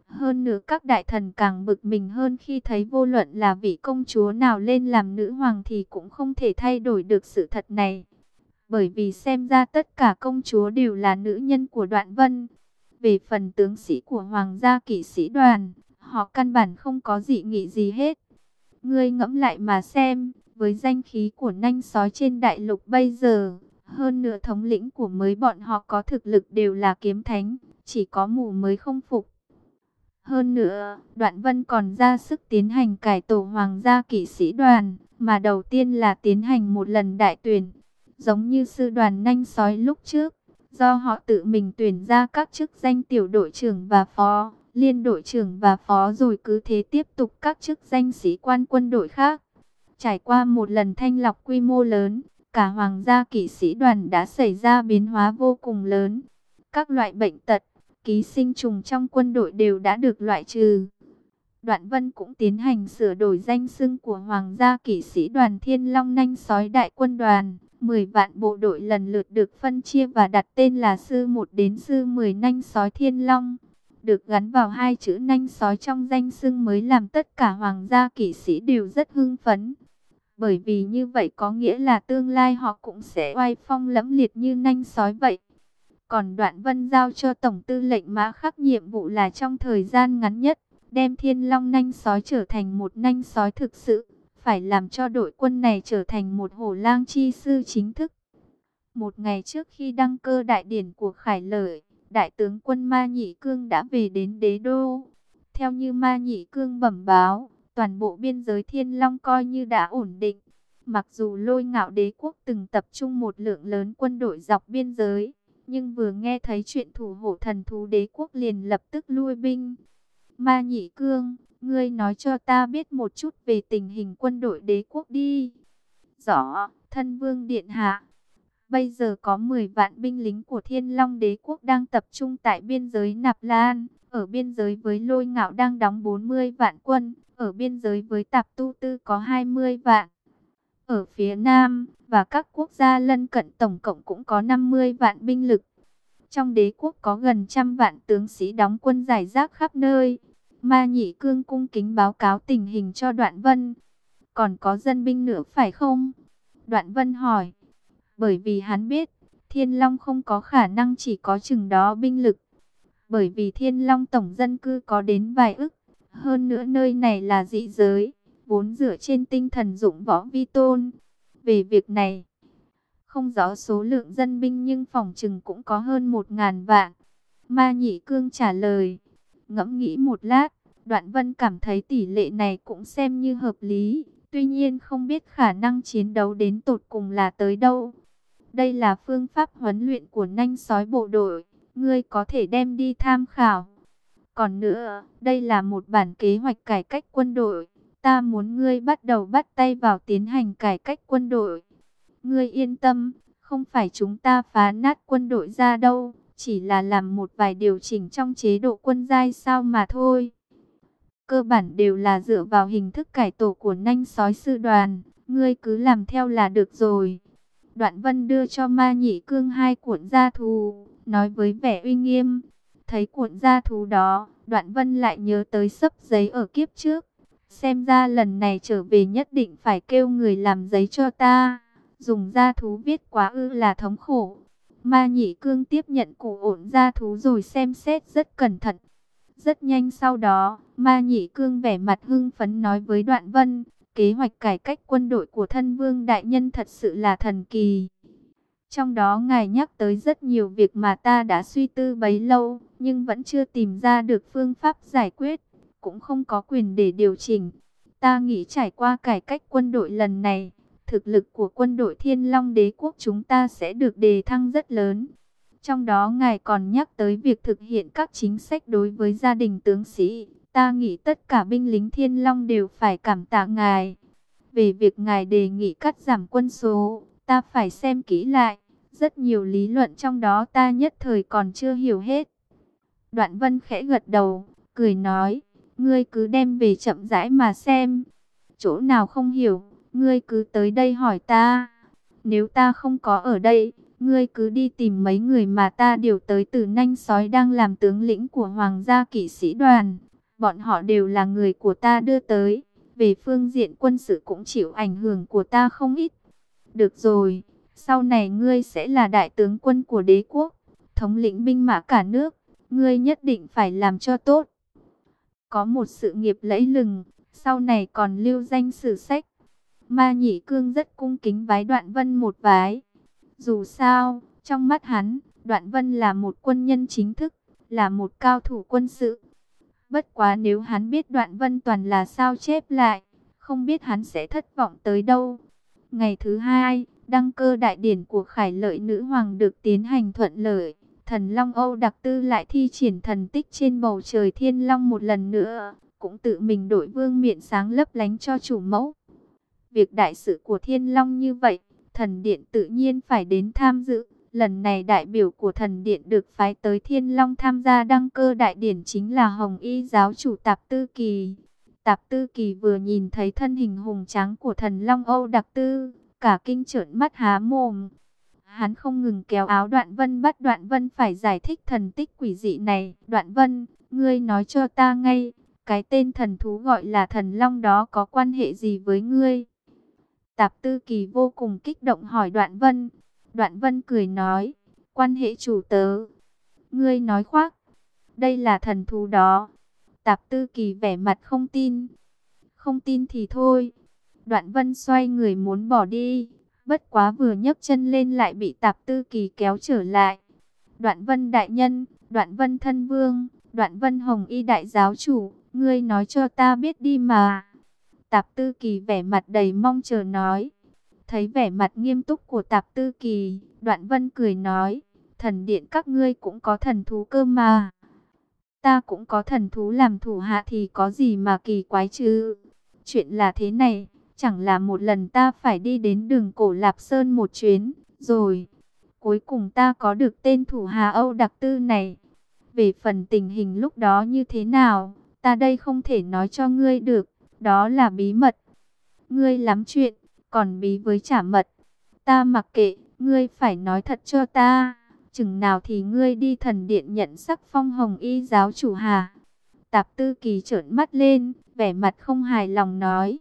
Hơn nữa các đại thần càng bực mình hơn khi thấy vô luận là vị công chúa nào lên làm nữ hoàng thì cũng không thể thay đổi được sự thật này. Bởi vì xem ra tất cả công chúa đều là nữ nhân của đoạn vân. Về phần tướng sĩ của hoàng gia kỵ sĩ đoàn, họ căn bản không có dị nghị gì hết. Ngươi ngẫm lại mà xem, Với danh khí của nanh sói trên đại lục bây giờ, hơn nửa thống lĩnh của mấy bọn họ có thực lực đều là kiếm thánh, chỉ có mù mới không phục. Hơn nữa, Đoạn Vân còn ra sức tiến hành cải tổ hoàng gia kỵ sĩ đoàn, mà đầu tiên là tiến hành một lần đại tuyển, giống như sư đoàn nanh sói lúc trước, do họ tự mình tuyển ra các chức danh tiểu đội trưởng và phó, liên đội trưởng và phó rồi cứ thế tiếp tục các chức danh sĩ quan quân đội khác. Trải qua một lần thanh lọc quy mô lớn, cả hoàng gia kỵ sĩ đoàn đã xảy ra biến hóa vô cùng lớn. Các loại bệnh tật, ký sinh trùng trong quân đội đều đã được loại trừ. Đoạn Vân cũng tiến hành sửa đổi danh xưng của Hoàng gia kỵ sĩ đoàn Thiên Long Nanh Sói Đại quân đoàn. 10 vạn bộ đội lần lượt được phân chia và đặt tên là Sư 1 đến Sư 10 Nanh Sói Thiên Long. Được gắn vào hai chữ nanh sói trong danh xưng mới làm tất cả Hoàng gia kỵ sĩ đều rất hưng phấn. Bởi vì như vậy có nghĩa là tương lai họ cũng sẽ oai phong lẫm liệt như nanh sói vậy. Còn đoạn vân giao cho Tổng tư lệnh mã khắc nhiệm vụ là trong thời gian ngắn nhất, đem thiên long nanh sói trở thành một nanh sói thực sự, phải làm cho đội quân này trở thành một hổ lang chi sư chính thức. Một ngày trước khi đăng cơ đại điển của Khải Lợi, Đại tướng quân Ma Nhị Cương đã về đến đế đô. Theo như Ma Nhị Cương bẩm báo, toàn bộ biên giới Thiên Long coi như đã ổn định. Mặc dù lôi ngạo đế quốc từng tập trung một lượng lớn quân đội dọc biên giới, nhưng vừa nghe thấy chuyện thủ hộ thần thú đế quốc liền lập tức lui binh. Ma Nhị Cương, ngươi nói cho ta biết một chút về tình hình quân đội đế quốc đi. Rõ, thân vương điện hạ. Bây giờ có 10 vạn binh lính của Thiên Long đế quốc đang tập trung tại biên giới Nạp Lan. Ở biên giới với lôi ngạo đang đóng 40 vạn quân. Ở biên giới với Tạp Tu Tư có 20 vạn. Ở phía Nam và các quốc gia lân cận tổng cộng cũng có 50 vạn binh lực. Trong đế quốc có gần trăm vạn tướng sĩ đóng quân giải rác khắp nơi. Ma Nhị Cương cung kính báo cáo tình hình cho Đoạn Vân. Còn có dân binh nữa phải không? Đoạn Vân hỏi. Bởi vì hắn biết, Thiên Long không có khả năng chỉ có chừng đó binh lực. Bởi vì Thiên Long tổng dân cư có đến vài ức. Hơn nữa nơi này là dị giới, vốn dựa trên tinh thần dụng võ vi tôn. Về việc này, không rõ số lượng dân binh nhưng phòng trừng cũng có hơn một ngàn vạn. Ma Nhị Cương trả lời, ngẫm nghĩ một lát, Đoạn Vân cảm thấy tỷ lệ này cũng xem như hợp lý. Tuy nhiên không biết khả năng chiến đấu đến tột cùng là tới đâu. Đây là phương pháp huấn luyện của nanh sói bộ đội, ngươi có thể đem đi tham khảo. Còn nữa, đây là một bản kế hoạch cải cách quân đội. Ta muốn ngươi bắt đầu bắt tay vào tiến hành cải cách quân đội. Ngươi yên tâm, không phải chúng ta phá nát quân đội ra đâu, chỉ là làm một vài điều chỉnh trong chế độ quân giai sao mà thôi. Cơ bản đều là dựa vào hình thức cải tổ của nanh sói sư đoàn, ngươi cứ làm theo là được rồi. Đoạn Vân đưa cho Ma Nhị Cương hai cuộn gia thú, nói với vẻ uy nghiêm. Thấy cuộn gia thú đó, Đoạn Vân lại nhớ tới sấp giấy ở kiếp trước. Xem ra lần này trở về nhất định phải kêu người làm giấy cho ta. Dùng gia thú viết quá ư là thống khổ. Ma Nhị Cương tiếp nhận cụ ổn gia thú rồi xem xét rất cẩn thận. Rất nhanh sau đó, Ma Nhị Cương vẻ mặt hưng phấn nói với Đoạn Vân, Kế hoạch cải cách quân đội của thân vương đại nhân thật sự là thần kỳ. Trong đó ngài nhắc tới rất nhiều việc mà ta đã suy tư bấy lâu, nhưng vẫn chưa tìm ra được phương pháp giải quyết, cũng không có quyền để điều chỉnh. Ta nghĩ trải qua cải cách quân đội lần này, thực lực của quân đội Thiên Long đế quốc chúng ta sẽ được đề thăng rất lớn. Trong đó ngài còn nhắc tới việc thực hiện các chính sách đối với gia đình tướng sĩ, Ta nghĩ tất cả binh lính Thiên Long đều phải cảm tạ ngài. Về việc ngài đề nghị cắt giảm quân số, ta phải xem kỹ lại. Rất nhiều lý luận trong đó ta nhất thời còn chưa hiểu hết. Đoạn vân khẽ gật đầu, cười nói, ngươi cứ đem về chậm rãi mà xem. Chỗ nào không hiểu, ngươi cứ tới đây hỏi ta. Nếu ta không có ở đây, ngươi cứ đi tìm mấy người mà ta điều tới từ nanh sói đang làm tướng lĩnh của Hoàng gia kỵ sĩ đoàn. Bọn họ đều là người của ta đưa tới. Về phương diện quân sự cũng chịu ảnh hưởng của ta không ít. Được rồi, sau này ngươi sẽ là đại tướng quân của đế quốc, thống lĩnh binh mã cả nước. Ngươi nhất định phải làm cho tốt. Có một sự nghiệp lẫy lừng, sau này còn lưu danh sử sách. Ma Nhị Cương rất cung kính vái Đoạn Vân một vái. Dù sao, trong mắt hắn, Đoạn Vân là một quân nhân chính thức, là một cao thủ quân sự. Bất quá nếu hắn biết Đoạn Vân toàn là sao chép lại, không biết hắn sẽ thất vọng tới đâu. Ngày thứ hai, đăng cơ đại điển của Khải Lợi Nữ Hoàng được tiến hành thuận lợi. Thần Long Âu đặc tư lại thi triển thần tích trên bầu trời thiên long một lần nữa, cũng tự mình đổi vương miện sáng lấp lánh cho chủ mẫu. Việc đại sự của thiên long như vậy, thần điện tự nhiên phải đến tham dự. Lần này đại biểu của thần điện được phái tới thiên long tham gia đăng cơ đại điển chính là Hồng Y giáo chủ Tạp Tư Kỳ. Tạp Tư Kỳ vừa nhìn thấy thân hình hùng tráng của thần long Âu đặc tư, cả kinh trợn mắt há mồm. Hắn không ngừng kéo áo Đoạn Vân bắt Đoạn Vân phải giải thích thần tích quỷ dị này. Đoạn Vân, ngươi nói cho ta ngay, cái tên thần thú gọi là thần long đó có quan hệ gì với ngươi? Tạp Tư Kỳ vô cùng kích động hỏi Đoạn Vân. Đoạn Vân cười nói, quan hệ chủ tớ. Ngươi nói khoác, đây là thần thú đó. Tạp Tư Kỳ vẻ mặt không tin. Không tin thì thôi. Đoạn Vân xoay người muốn bỏ đi. Bất quá vừa nhấc chân lên lại bị Tạp Tư Kỳ kéo trở lại. Đoạn Vân đại nhân, Đoạn Vân thân vương, Đoạn Vân hồng y đại giáo chủ, ngươi nói cho ta biết đi mà. Tạp Tư Kỳ vẻ mặt đầy mong chờ nói. Thấy vẻ mặt nghiêm túc của Tạp Tư Kỳ, Đoạn Vân cười nói, thần điện các ngươi cũng có thần thú cơ mà. Ta cũng có thần thú làm thủ hạ thì có gì mà kỳ quái chứ. Chuyện là thế này, chẳng là một lần ta phải đi đến đường cổ Lạp Sơn một chuyến, rồi. Cuối cùng ta có được tên thủ hà Âu Đặc Tư này. Về phần tình hình lúc đó như thế nào, ta đây không thể nói cho ngươi được, đó là bí mật. Ngươi lắm chuyện, còn bí với trả mật. Ta mặc kệ, ngươi phải nói thật cho ta. Chừng nào thì ngươi đi thần điện nhận sắc phong hồng y giáo chủ hà. Tạp tư kỳ trợn mắt lên, vẻ mặt không hài lòng nói.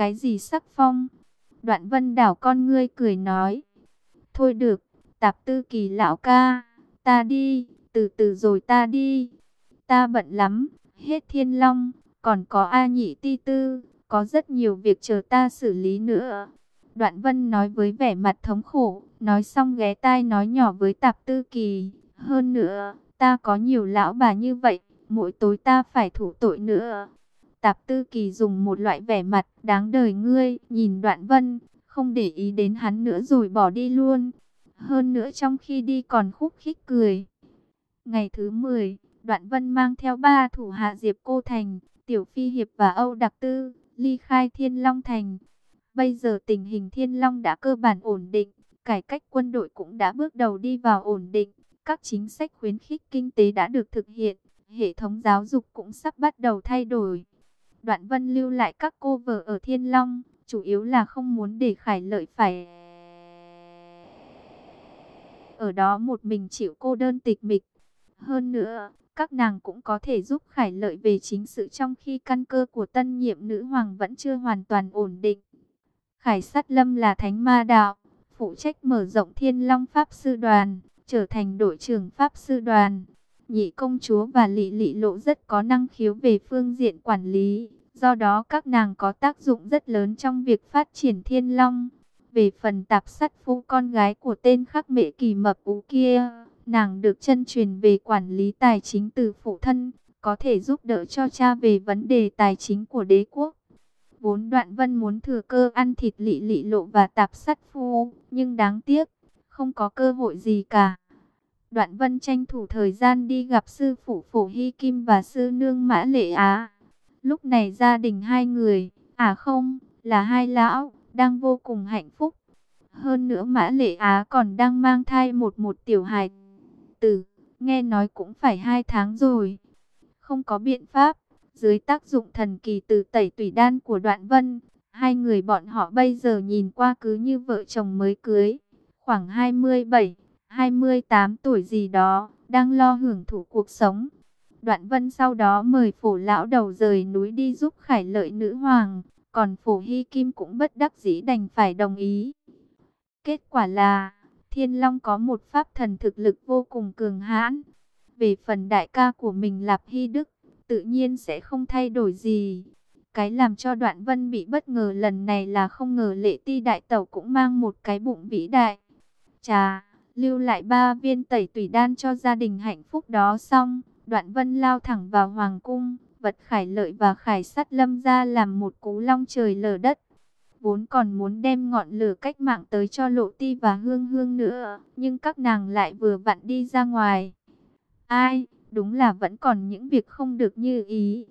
Cái gì sắc phong? Đoạn vân đảo con ngươi cười nói. Thôi được, tạp tư kỳ lão ca, ta đi, từ từ rồi ta đi. Ta bận lắm, hết thiên long, còn có A nhị ti tư, có rất nhiều việc chờ ta xử lý nữa. Đoạn vân nói với vẻ mặt thống khổ, nói xong ghé tai nói nhỏ với tạp tư kỳ. Hơn nữa, ta có nhiều lão bà như vậy, mỗi tối ta phải thủ tội nữa. Tạp tư kỳ dùng một loại vẻ mặt đáng đời ngươi, nhìn đoạn vân, không để ý đến hắn nữa rồi bỏ đi luôn. Hơn nữa trong khi đi còn khúc khích cười. Ngày thứ 10, đoạn vân mang theo ba thủ hạ Diệp Cô Thành, Tiểu Phi Hiệp và Âu Đặc Tư, ly khai Thiên Long Thành. Bây giờ tình hình Thiên Long đã cơ bản ổn định, cải cách quân đội cũng đã bước đầu đi vào ổn định, các chính sách khuyến khích kinh tế đã được thực hiện, hệ thống giáo dục cũng sắp bắt đầu thay đổi. Đoạn Vân lưu lại các cô vợ ở Thiên Long, chủ yếu là không muốn để Khải Lợi phải ở đó một mình chịu cô đơn tịch mịch. Hơn nữa, các nàng cũng có thể giúp Khải Lợi về chính sự trong khi căn cơ của tân nhiệm nữ hoàng vẫn chưa hoàn toàn ổn định. Khải Sát Lâm là thánh ma đạo, phụ trách mở rộng Thiên Long Pháp Sư Đoàn, trở thành đội trưởng Pháp Sư Đoàn. Nhị công chúa và Lị Lị Lộ rất có năng khiếu về phương diện quản lý, do đó các nàng có tác dụng rất lớn trong việc phát triển Thiên Long. Về phần tạp sắt phu con gái của tên khắc mệ kỳ mập ú kia, nàng được chân truyền về quản lý tài chính từ phụ thân, có thể giúp đỡ cho cha về vấn đề tài chính của đế quốc. Vốn đoạn vân muốn thừa cơ ăn thịt lị lị lộ và tạp sắt phu, nhưng đáng tiếc, không có cơ hội gì cả. Đoạn vân tranh thủ thời gian đi gặp sư phụ phổ hy kim và sư nương mã lệ á. Lúc này gia đình hai người, à không, là hai lão, đang vô cùng hạnh phúc. Hơn nữa mã lệ á còn đang mang thai một một tiểu hài tử, nghe nói cũng phải hai tháng rồi. Không có biện pháp, dưới tác dụng thần kỳ từ tẩy tủy đan của đoạn vân, hai người bọn họ bây giờ nhìn qua cứ như vợ chồng mới cưới. Khoảng 27, 28 tuổi gì đó, đang lo hưởng thụ cuộc sống. Đoạn vân sau đó mời phổ lão đầu rời núi đi giúp khải lợi nữ hoàng, còn phổ hy kim cũng bất đắc dĩ đành phải đồng ý. Kết quả là, thiên long có một pháp thần thực lực vô cùng cường hãn. Về phần đại ca của mình Lạp Hy Đức, tự nhiên sẽ không thay đổi gì. Cái làm cho đoạn vân bị bất ngờ lần này là không ngờ lệ ti đại tẩu cũng mang một cái bụng vĩ đại. Chà, lưu lại ba viên tẩy tùy đan cho gia đình hạnh phúc đó xong, đoạn vân lao thẳng vào hoàng cung, vật khải lợi và khải sắt lâm ra làm một cú long trời lở đất. Vốn còn muốn đem ngọn lửa cách mạng tới cho lộ ti và hương hương nữa, nhưng các nàng lại vừa vặn đi ra ngoài. Ai, đúng là vẫn còn những việc không được như ý.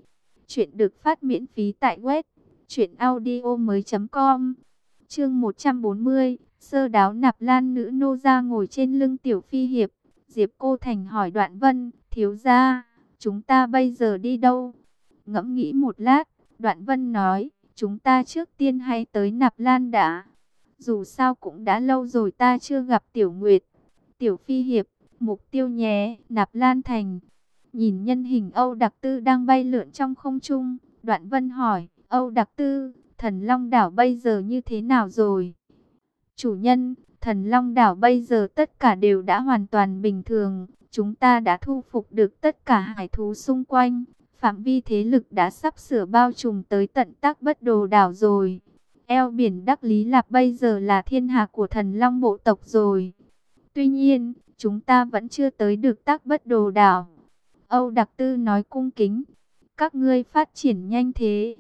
Chuyện được phát miễn phí tại web truyệnaudiomoi.com. Chương 140, sơ đáo nạp lan nữ nô gia ngồi trên lưng tiểu phi hiệp, Diệp Cô Thành hỏi Đoạn Vân, "Thiếu gia, chúng ta bây giờ đi đâu?" Ngẫm nghĩ một lát, Đoạn Vân nói, "Chúng ta trước tiên hay tới Nạp Lan đã. Dù sao cũng đã lâu rồi ta chưa gặp Tiểu Nguyệt." Tiểu Phi hiệp, mục tiêu nhé, Nạp Lan thành. Nhìn nhân hình Âu Đặc Tư đang bay lượn trong không trung, Đoạn Vân hỏi, Âu Đặc Tư, thần Long Đảo bây giờ như thế nào rồi? Chủ nhân, thần Long Đảo bây giờ tất cả đều đã hoàn toàn bình thường. Chúng ta đã thu phục được tất cả hải thú xung quanh. Phạm vi thế lực đã sắp sửa bao trùm tới tận tác bất đồ đảo rồi. Eo biển Đắc Lý Lạp bây giờ là thiên hạ của thần Long bộ tộc rồi. Tuy nhiên, chúng ta vẫn chưa tới được tác bất đồ đảo. Âu Đặc Tư nói cung kính, các ngươi phát triển nhanh thế.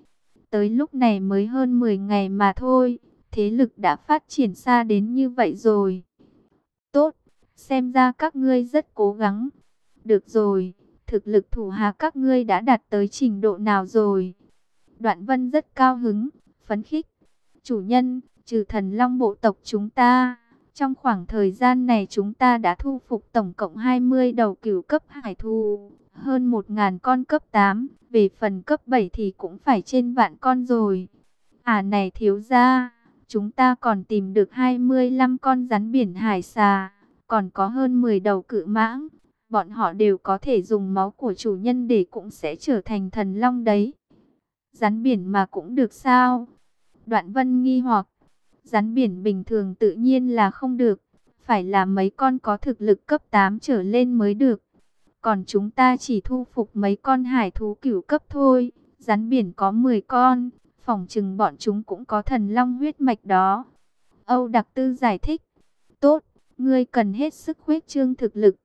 Tới lúc này mới hơn 10 ngày mà thôi, thế lực đã phát triển xa đến như vậy rồi. Tốt, xem ra các ngươi rất cố gắng. Được rồi, thực lực thủ hạ các ngươi đã đạt tới trình độ nào rồi? Đoạn Vân rất cao hứng, phấn khích. Chủ nhân, trừ thần long bộ tộc chúng ta, trong khoảng thời gian này chúng ta đã thu phục tổng cộng 20 đầu cửu cấp hải thú, hơn 1.000 con cấp 8, về phần cấp 7 thì cũng phải trên vạn con rồi. À này thiếu ra, chúng ta còn tìm được 25 con rắn biển hải xà, còn có hơn 10 đầu cự mãng. Bọn họ đều có thể dùng máu của chủ nhân để cũng sẽ trở thành thần long đấy. Rắn biển mà cũng được sao? Đoạn vân nghi hoặc, rắn biển bình thường tự nhiên là không được, phải là mấy con có thực lực cấp 8 trở lên mới được. Còn chúng ta chỉ thu phục mấy con hải thú cửu cấp thôi, rắn biển có 10 con, phỏng chừng bọn chúng cũng có thần long huyết mạch đó. Âu Đặc Tư giải thích, tốt, ngươi cần hết sức huyết trương thực lực.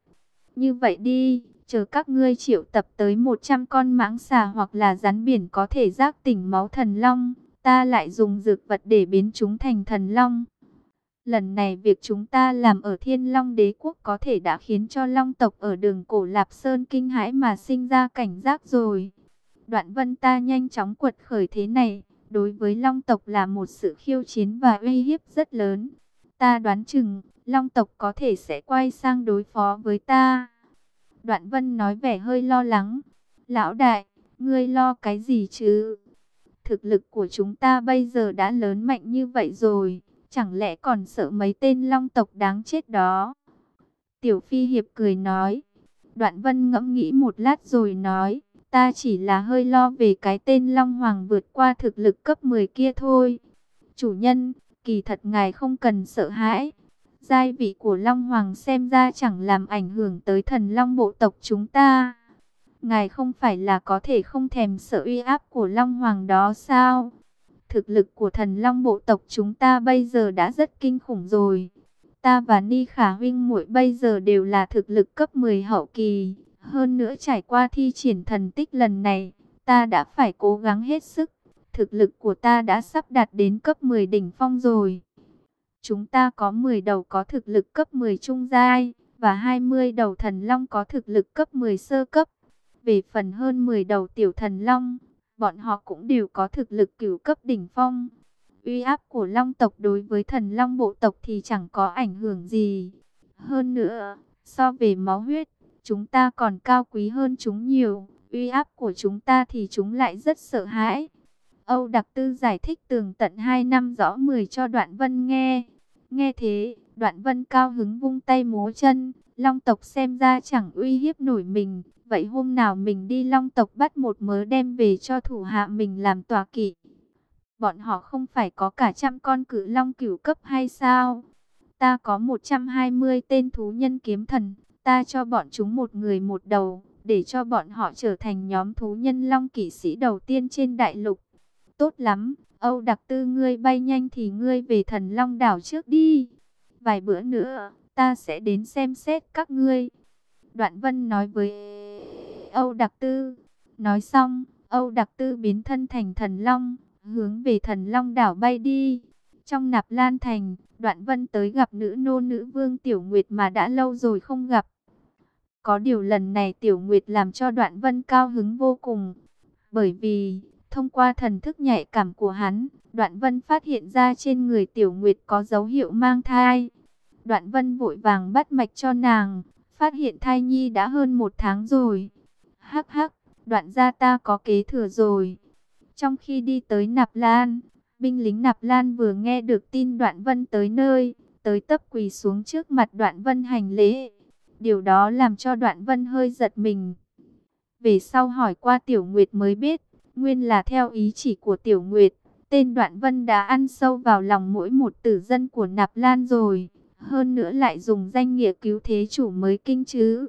Như vậy đi, chờ các ngươi triệu tập tới 100 con mãng xà hoặc là rắn biển có thể giác tỉnh máu thần long, ta lại dùng dược vật để biến chúng thành thần long. Lần này việc chúng ta làm ở Thiên Long Đế Quốc có thể đã khiến cho Long tộc ở đường cổ Lạp Sơn kinh hãi mà sinh ra cảnh giác rồi. Đoạn vân ta nhanh chóng quật khởi thế này, đối với Long tộc là một sự khiêu chiến và uy hiếp rất lớn. Ta đoán chừng, Long tộc có thể sẽ quay sang đối phó với ta. Đoạn vân nói vẻ hơi lo lắng. Lão đại, ngươi lo cái gì chứ? Thực lực của chúng ta bây giờ đã lớn mạnh như vậy rồi Chẳng lẽ còn sợ mấy tên long tộc đáng chết đó? Tiểu Phi Hiệp cười nói. Đoạn Vân ngẫm nghĩ một lát rồi nói. Ta chỉ là hơi lo về cái tên Long Hoàng vượt qua thực lực cấp 10 kia thôi. Chủ nhân, kỳ thật ngài không cần sợ hãi. Giai vị của Long Hoàng xem ra chẳng làm ảnh hưởng tới thần Long bộ tộc chúng ta. Ngài không phải là có thể không thèm sợ uy áp của Long Hoàng đó sao? Thực lực của thần long bộ tộc chúng ta bây giờ đã rất kinh khủng rồi. Ta và Ni Khả huynh muội bây giờ đều là thực lực cấp 10 hậu kỳ. Hơn nữa trải qua thi triển thần tích lần này, ta đã phải cố gắng hết sức. Thực lực của ta đã sắp đạt đến cấp 10 đỉnh phong rồi. Chúng ta có 10 đầu có thực lực cấp 10 trung giai và 20 đầu thần long có thực lực cấp 10 sơ cấp. Về phần hơn 10 đầu tiểu thần long, bọn họ cũng đều có thực lực cửu cấp đỉnh phong. Uy áp của long tộc đối với thần long bộ tộc thì chẳng có ảnh hưởng gì. Hơn nữa, so về máu huyết, chúng ta còn cao quý hơn chúng nhiều. Uy áp của chúng ta thì chúng lại rất sợ hãi. Âu Đặc Tư giải thích tường tận 2 năm rõ 10 cho Đoạn Vân nghe. Nghe thế, Đoạn Vân cao hứng vung tay múa chân, Long tộc xem ra chẳng uy hiếp nổi mình, Vậy hôm nào mình đi long tộc bắt một mớ đem về cho thủ hạ mình làm tòa kỵ. Bọn họ không phải có cả trăm con cử long cửu cấp hay sao? Ta có 120 tên thú nhân kiếm thần. Ta cho bọn chúng một người một đầu. Để cho bọn họ trở thành nhóm thú nhân long kỵ sĩ đầu tiên trên đại lục. tốt lắm. Âu đặc tư ngươi bay nhanh thì ngươi về thần long đảo trước đi. Vài bữa nữa, ta sẽ đến xem xét các ngươi. Đoạn vân nói với Âu đặc tư. Nói xong, Âu đặc tư biến thân thành thần long, hướng về thần long đảo bay đi. Trong nạp lan thành, đoạn vân tới gặp nữ nô nữ vương Tiểu Nguyệt mà đã lâu rồi không gặp. Có điều lần này Tiểu Nguyệt làm cho đoạn vân cao hứng vô cùng. Bởi vì, thông qua thần thức nhạy cảm của hắn, đoạn vân phát hiện ra trên người Tiểu Nguyệt có dấu hiệu mang thai. Đoạn vân vội vàng bắt mạch cho nàng, phát hiện thai nhi đã hơn một tháng rồi. Hắc hắc, đoạn gia ta có kế thừa rồi. Trong khi đi tới Nạp Lan, binh lính Nạp Lan vừa nghe được tin đoạn vân tới nơi, tới tấp quỳ xuống trước mặt đoạn vân hành lễ. Điều đó làm cho đoạn vân hơi giật mình. Về sau hỏi qua Tiểu Nguyệt mới biết, nguyên là theo ý chỉ của Tiểu Nguyệt. Tên đoạn vân đã ăn sâu vào lòng mỗi một tử dân của Nạp Lan rồi. Hơn nữa lại dùng danh nghĩa cứu thế chủ mới kinh chứ.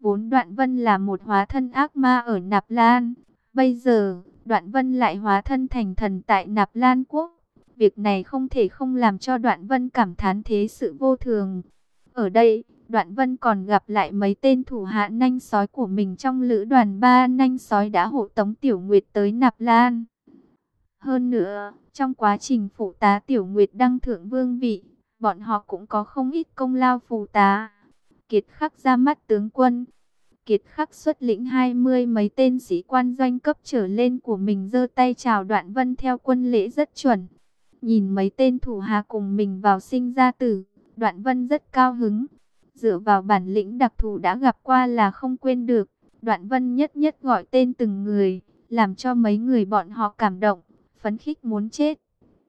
Vốn đoạn vân là một hóa thân ác ma ở Nạp Lan. Bây giờ, đoạn vân lại hóa thân thành thần tại Nạp Lan Quốc. Việc này không thể không làm cho đoạn vân cảm thán thế sự vô thường. Ở đây, Đoạn Vân còn gặp lại mấy tên thủ hạ nanh sói của mình trong lữ đoàn ba nanh sói đã hộ tống Tiểu Nguyệt tới Nạp Lan. Hơn nữa, trong quá trình phụ tá Tiểu Nguyệt đăng thượng vương vị, bọn họ cũng có không ít công lao phụ tá. Kiệt khắc ra mắt tướng quân. Kiệt khắc xuất lĩnh hai mươi mấy tên sĩ quan doanh cấp trở lên của mình giơ tay chào đoạn vân theo quân lễ rất chuẩn. Nhìn mấy tên thủ hạ cùng mình vào sinh ra tử, đoạn vân rất cao hứng dựa vào bản lĩnh đặc thù đã gặp qua là không quên được. Đoạn vân nhất nhất gọi tên từng người, làm cho mấy người bọn họ cảm động, phấn khích muốn chết.